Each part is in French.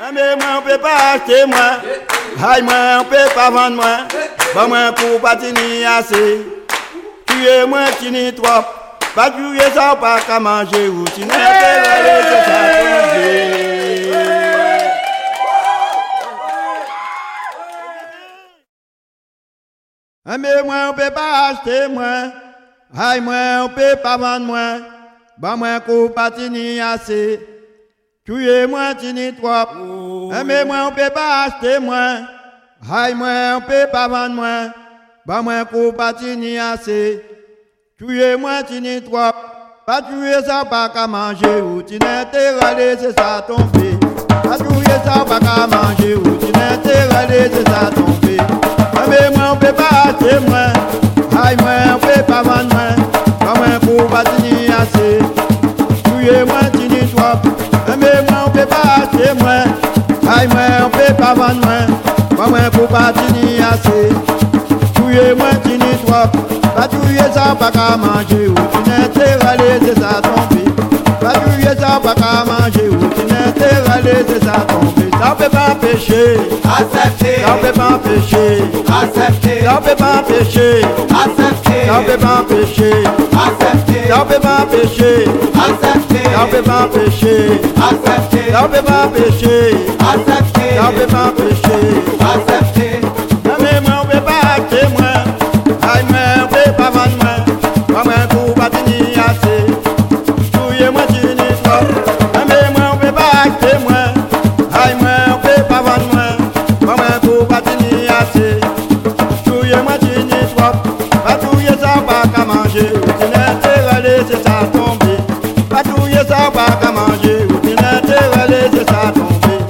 Mwen mwen pe pa achete mwen, hay mwen pe pa vande mwen, ba mwen kou pati ni ase, tuye mwen ti ni trop, pa tuye sa pa ka manje ou ti ne pe vale se sa konje. Mwen mwen pe pa achete mwen, hay mwen pe pa vande mwen, ba mwen kou pati ni ase, pas tenir assez. Tu es moi, tu n'es trop. Ah, mais moi, on peut pas acheter moi. Aïe, moi, on peut pas vendre moi. Bah, moi, pour pas tenir assez. Tu es moi, tu n'es trop. Pas tuer ça, pas qu'à manger. Ou tu n'es terralé, c'est ça ton fait. Pas tuer ça, pas qu'à manger. Ou tu n'es terralé, c'est ça ton. Pas acheter moi Aïe moi on peut pas vendre moi Moi moi pour pas tenir assez. Touiller moi tenir trop Pas. Touiller ça pas qu'à manger. Ou tu n'es terralé c'est ça tombé Pas touiller ça pas qu'à manger. Ou c'est ça tombé Ça peut pas pécher Accepter, Ça peut pas pécher accepter, Ça peut pas pécher accepter, Ça peut pas pécher accepter, Ça peut pas pécher accepter, Ça peut pas pécher accepter, Ça peut pas pécher accepter, Ça peut pas pécher accepter, saba ka manger, ou tu n'as pas laissé ça tomber.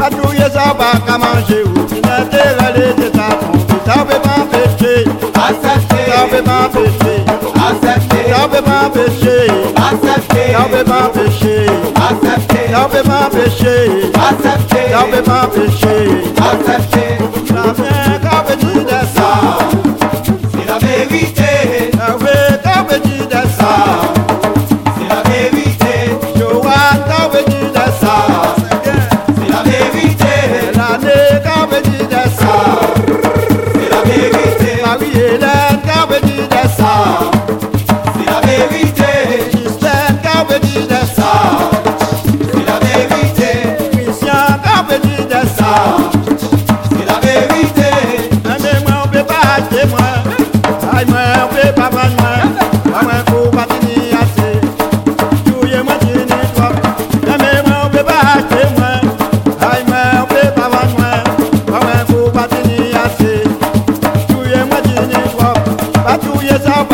A tout y'a saba ka manger, ou tu n'as pas laissé ça tomber. Ça peut m'empêcher, accepter. Ça peut m'empêcher, accepter. Ça peut m'empêcher, accepter. Ça peut m'empêcher, accepter. Ça peut m'empêcher, accepter. Ça peut m'empêcher, accepter. Chủ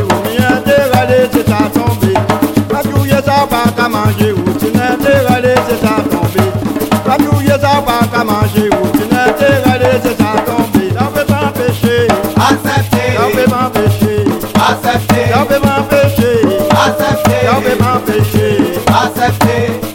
famille est à pas qu'à manger ou tu n'es dégradé, c'est ça tomber. N'en fais pas péché, accepter. N'en fais pas péché, accepter. N'en fais pas péché, accepter. N'en fais pas péché, accepter.